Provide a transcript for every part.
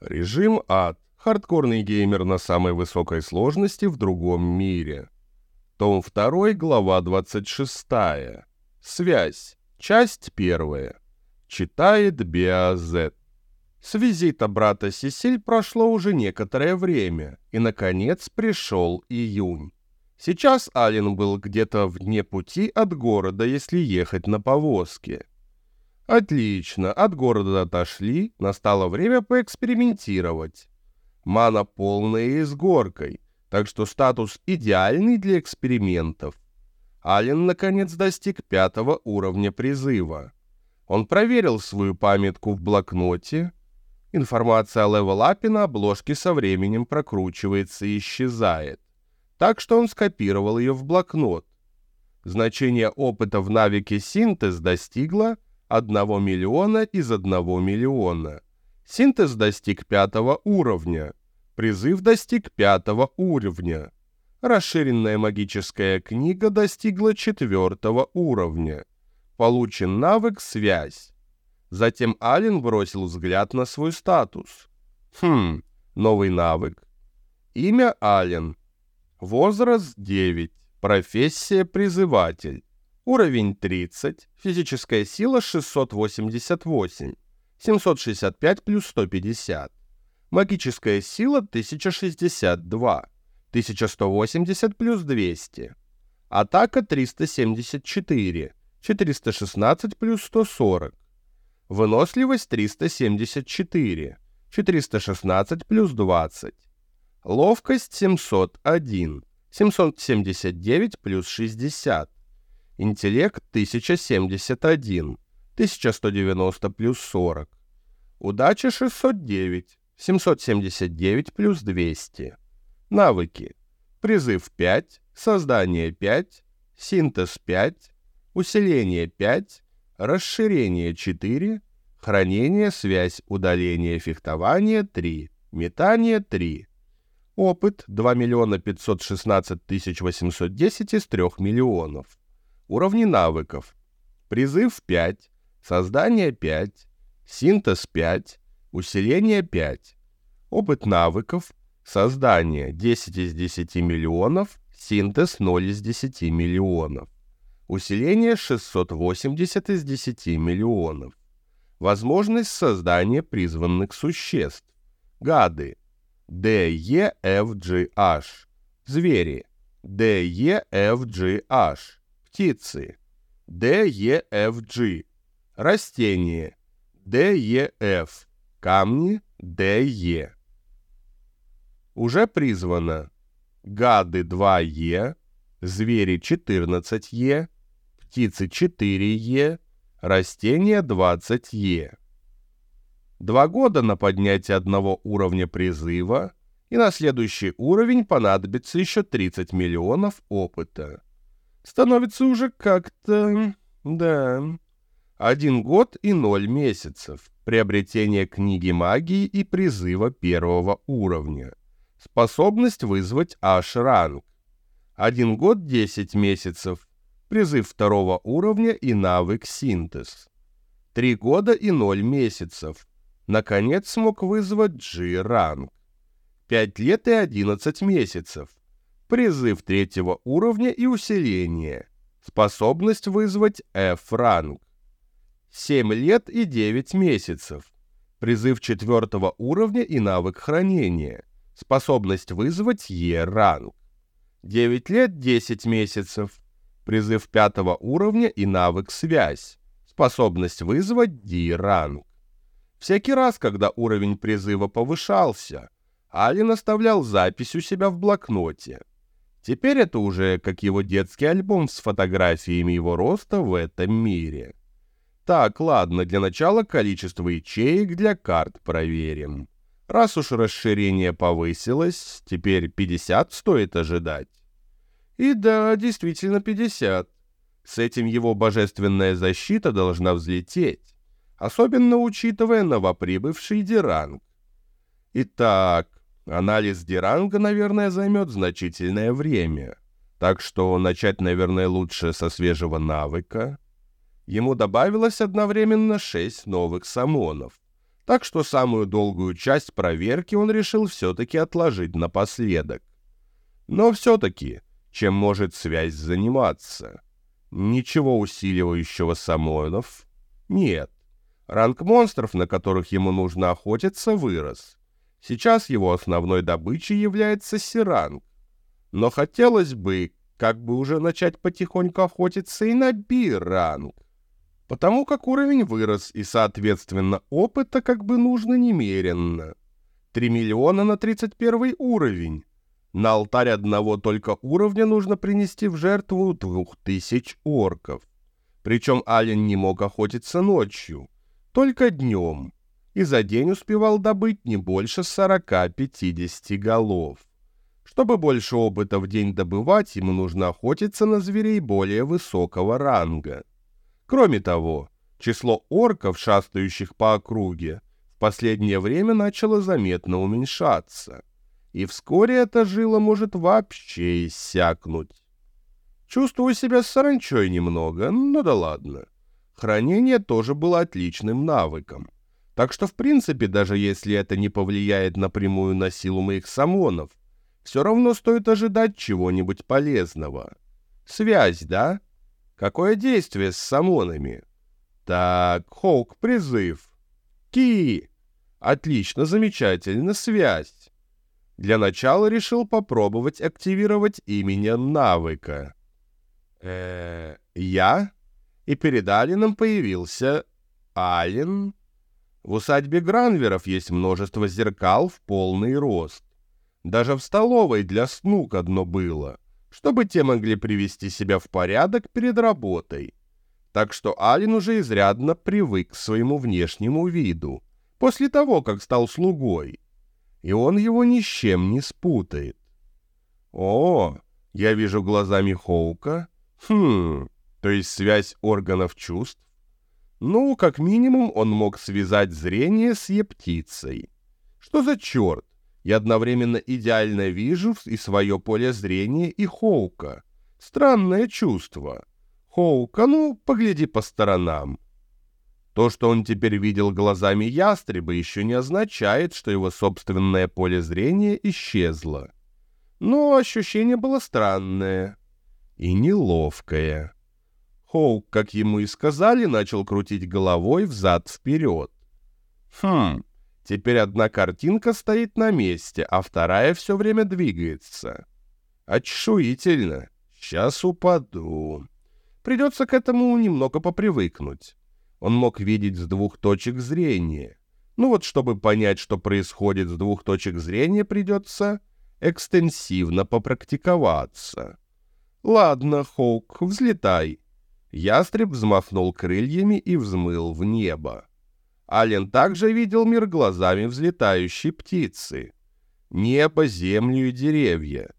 Режим ад. Хардкорный геймер на самой высокой сложности в другом мире. Том 2, глава 26. Связь. Часть 1. Читает Биазет. С визита брата Сесиль прошло уже некоторое время, и, наконец, пришел июнь. Сейчас Ален был где-то вне пути от города, если ехать на повозке. Отлично, от города отошли, настало время поэкспериментировать. Мана полная и с горкой, так что статус идеальный для экспериментов. Ален наконец достиг пятого уровня призыва. Он проверил свою памятку в блокноте. Информация о левелапе на обложке со временем прокручивается и исчезает. Так что он скопировал ее в блокнот. Значение опыта в навике синтез достигло 1 миллиона из 1 миллиона. Синтез достиг пятого уровня. Призыв достиг пятого уровня. Расширенная магическая книга достигла четвертого уровня. Получен навык «Связь». Затем Ален бросил взгляд на свой статус. Хм, новый навык. Имя Ален. Возраст 9. Профессия призыватель. Уровень 30, физическая сила 688, 765 плюс 150. Магическая сила 1062, 1180 плюс 200. Атака 374, 416 плюс 140. Выносливость 374, 416 плюс 20. Ловкость 701, 779 плюс 60. Интеллект 1071, 1190 плюс 40. Удача 609, 779 плюс 200. Навыки. Призыв 5, создание 5, синтез 5, усиление 5, расширение 4, хранение, связь, удаление, фехтование 3, метание 3. Опыт 2 миллиона 516 тысяч 810 из 3 миллионов. Уровни навыков. Призыв 5, создание 5, синтез 5, усиление 5. Опыт навыков. Создание 10 из 10 миллионов, синтез 0 из 10 миллионов. Усиление 680 из 10 миллионов. Возможность создания призванных существ. Гады. DEFGH. Звери. DEFGH птицы, DEFG, растения, DEF, камни, DE. Уже призвано. Гады 2Е, звери 14Е, птицы 4Е, растения 20Е. Два года на поднятие одного уровня призыва, и на следующий уровень понадобится еще 30 миллионов опыта становится уже как-то... да... Один год и ноль месяцев. Приобретение книги магии и призыва первого уровня. Способность вызвать H-ранг. Один год 10 месяцев. Призыв второго уровня и навык синтез. Три года и ноль месяцев. Наконец смог вызвать G-ранг. Пять лет и одиннадцать месяцев призыв третьего уровня и усиление, способность вызвать F-ранг. 7 лет и 9 месяцев, призыв четвертого уровня и навык хранения, способность вызвать E-ранг. 9 лет 10 месяцев, призыв пятого уровня и навык связь, способность вызвать D-ранг. Всякий раз, когда уровень призыва повышался, Алин оставлял запись у себя в блокноте. Теперь это уже как его детский альбом с фотографиями его роста в этом мире. Так, ладно, для начала количество ячеек для карт проверим. Раз уж расширение повысилось, теперь 50 стоит ожидать. И да, действительно 50. С этим его божественная защита должна взлететь, особенно учитывая новоприбывший Диранг. Итак, Анализ Диранга, наверное, займет значительное время. Так что начать, наверное, лучше со свежего навыка. Ему добавилось одновременно шесть новых самонов. так что самую долгую часть проверки он решил все-таки отложить напоследок. Но все-таки, чем может связь заниматься? Ничего усиливающего Самойлов нет. Ранг монстров, на которых ему нужно охотиться, вырос. Сейчас его основной добычей является сиранг. Но хотелось бы как бы уже начать потихоньку охотиться и на би-ранг. Потому как уровень вырос, и, соответственно, опыта как бы нужно немеренно. 3 миллиона на 31 уровень. На алтарь одного только уровня нужно принести в жертву двух тысяч орков. Причем Ален не мог охотиться ночью, только днем, и за день успевал добыть не больше 40-50 голов. Чтобы больше опыта в день добывать, ему нужно охотиться на зверей более высокого ранга. Кроме того, число орков, шастающих по округе, в последнее время начало заметно уменьшаться и вскоре эта жила может вообще иссякнуть. Чувствую себя саранчой немного, но да ладно. Хранение тоже было отличным навыком. Так что, в принципе, даже если это не повлияет напрямую на силу моих самонов, все равно стоит ожидать чего-нибудь полезного. Связь, да? Какое действие с самонами? Так, Хоук, призыв. Ки! Отлично, замечательно, связь. Для начала решил попробовать активировать имя навыка. э я? И перед Алином появился Ален. В усадьбе Гранверов есть множество зеркал в полный рост. Даже в столовой для снук одно было, чтобы те могли привести себя в порядок перед работой. Так что Ален уже изрядно привык к своему внешнему виду, после того, как стал слугой и он его ни с чем не спутает. О, я вижу глазами Хоука. Хм, то есть связь органов чувств? Ну, как минимум, он мог связать зрение с ептицей. Что за черт? Я одновременно идеально вижу и свое поле зрения, и Хоука. Странное чувство. Хоука, ну, погляди по сторонам. То, что он теперь видел глазами ястреба, еще не означает, что его собственное поле зрения исчезло. Но ощущение было странное и неловкое. Хоук, как ему и сказали, начал крутить головой взад-вперед. Хм, теперь одна картинка стоит на месте, а вторая все время двигается. Очшуительно. Сейчас упаду. Придется к этому немного попривыкнуть. Он мог видеть с двух точек зрения. Ну вот, чтобы понять, что происходит с двух точек зрения, придется экстенсивно попрактиковаться. «Ладно, Хоук, взлетай». Ястреб взмахнул крыльями и взмыл в небо. Ален также видел мир глазами взлетающей птицы. Небо, землю и деревья.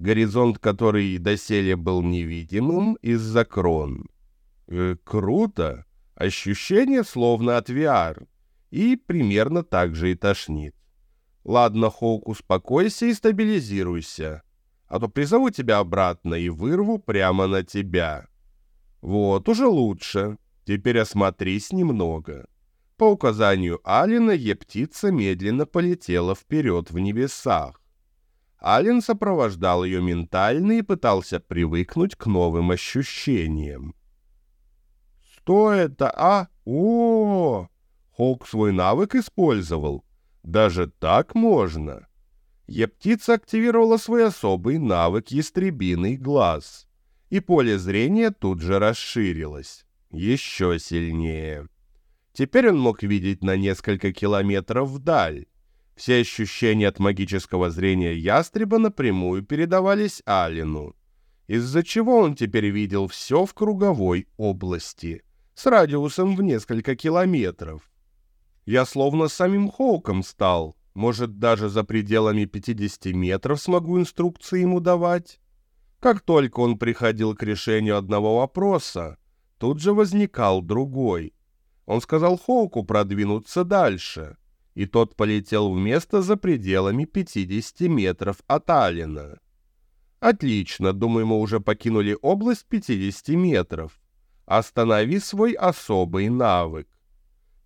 Горизонт, который доселе был невидимым из-за крон. Э, круто! Ощущение словно от VR. И примерно так же и тошнит. Ладно, Хоук, успокойся и стабилизируйся. А то призову тебя обратно и вырву прямо на тебя. Вот, уже лучше. Теперь осмотрись немного. По указанию Алина Ептица медленно полетела вперед в небесах. Ален сопровождал ее ментально и пытался привыкнуть к новым ощущениям. Что это, а? О, Хоук свой навык использовал. Даже так можно. Ептица активировала свой особый навык ястребиный глаз. И поле зрения тут же расширилось. Еще сильнее. Теперь он мог видеть на несколько километров вдаль. Все ощущения от магического зрения ястреба напрямую передавались Алину, из-за чего он теперь видел все в круговой области с радиусом в несколько километров. Я словно самим Хоуком стал, может, даже за пределами 50 метров смогу инструкции ему давать. Как только он приходил к решению одного вопроса, тут же возникал другой. Он сказал Хоуку продвинуться дальше, и тот полетел в место за пределами 50 метров от Алина. Отлично, думаю, мы уже покинули область 50 метров. Останови свой особый навык.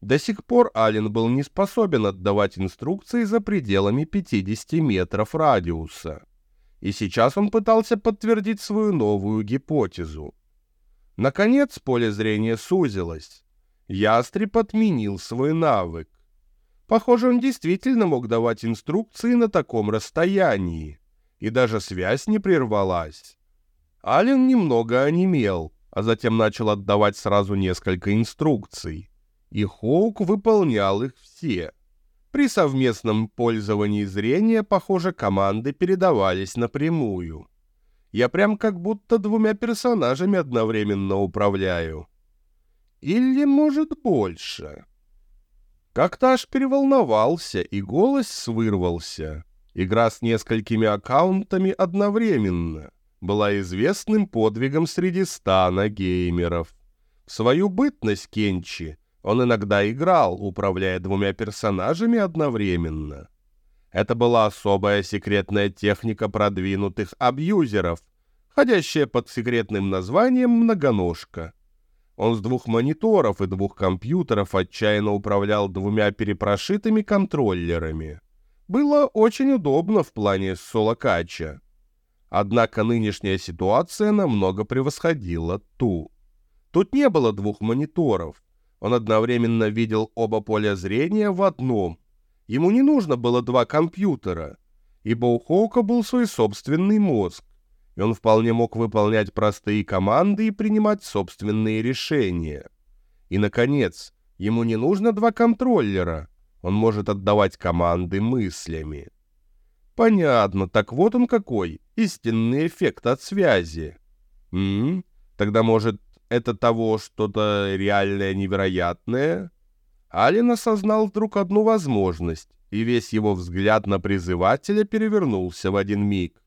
До сих пор Ален был не способен отдавать инструкции за пределами 50 метров радиуса. И сейчас он пытался подтвердить свою новую гипотезу. Наконец поле зрения сузилось. Ястреб отменил свой навык. Похоже, он действительно мог давать инструкции на таком расстоянии. И даже связь не прервалась. Ален немного онемел, а затем начал отдавать сразу несколько инструкций и Хоук выполнял их все. При совместном пользовании зрения, похоже, команды передавались напрямую. Я прям как будто двумя персонажами одновременно управляю. Или, может, больше. Как-то аж переволновался, и голос вырвался. Игра с несколькими аккаунтами одновременно была известным подвигом среди стана геймеров. В свою бытность Кенчи он иногда играл, управляя двумя персонажами одновременно. Это была особая секретная техника продвинутых абьюзеров, ходящая под секретным названием «многоножка». Он с двух мониторов и двух компьютеров отчаянно управлял двумя перепрошитыми контроллерами. Было очень удобно в плане соло-кача. Однако нынешняя ситуация намного превосходила ту. Тут не было двух мониторов, он одновременно видел оба поля зрения в одном. Ему не нужно было два компьютера, ибо у Хоука был свой собственный мозг, и он вполне мог выполнять простые команды и принимать собственные решения. И, наконец, ему не нужно два контроллера, он может отдавать команды мыслями. Понятно, так вот он какой, истинный эффект от связи. М, -м тогда, может, это того что-то реальное невероятное? Ален осознал вдруг одну возможность, и весь его взгляд на призывателя перевернулся в один миг.